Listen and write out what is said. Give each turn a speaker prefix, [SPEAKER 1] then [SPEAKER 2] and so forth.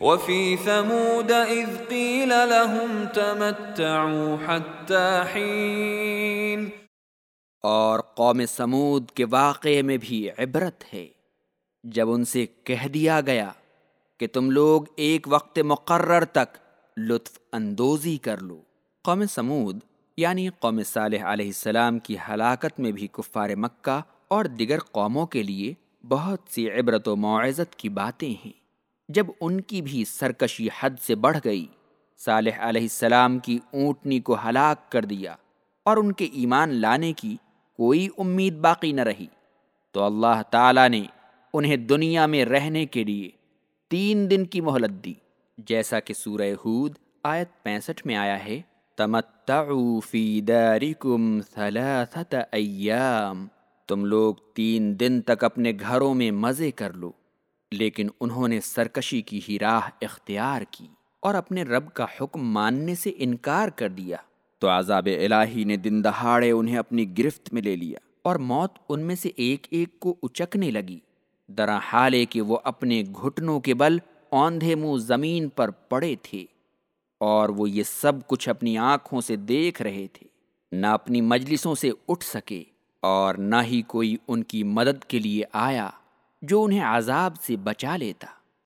[SPEAKER 1] وفي ثمود إذ قيل لهم تمتعوا حتى حين.
[SPEAKER 2] اور قوم سمود کے واقعے میں بھی عبرت ہے۔ جب ان سے کہہ دیا گیا کہ تم لوگ ایک وقت مقرر تک لطف اندوزی کر لو۔ قوم سمود یعنی قوم صالح علیہ السلام کی ہلاکت میں بھی کفار مکہ اور دیگر قوموں کے لیے بہت سی عبرت و معزت کی باتیں ہیں۔ جب ان کی بھی سرکشی حد سے بڑھ گئی، صالح علیہ السلام کی اونٹنی کو ہلاک کر دیا اور ان کے ایمان لانے کی کوئی امید باقی نہ رہی۔ تو اللہ تعالیٰ نے انہیں دنیا میں رہنے کے لیے تین دن کی مہلت دی۔ جیسا کہ سورہ ہود آیت پینسٹھ میں آیا ہے، تمتعوا فی دارکم ثلاثت ایام، تم لوگ تین دن تک اپنے گھروں میں مزے کر لو۔ لیکن انہوں نے سرکشی کی ہی راہ اختیار کی اور اپنے رب کا حکم ماننے سے انکار کر دیا۔ تو عذاب الہی نے دن دہاڑے انہیں اپنی گرفت میں لے لیا اور موت ان میں سے ایک ایک کو اچکنے لگی۔ درا حالے کہ وہ اپنے گھٹنوں کے بل اوندھے منہ زمین پر پڑے تھے اور وہ یہ سب کچھ اپنی آنکھوں سے دیکھ رہے تھے۔ نہ اپنی مجلسوں سے اٹھ سکے اور نہ ہی کوئی ان کی مدد کے لیے آیا۔ جو انہیں عذاب سے بچا لیتا۔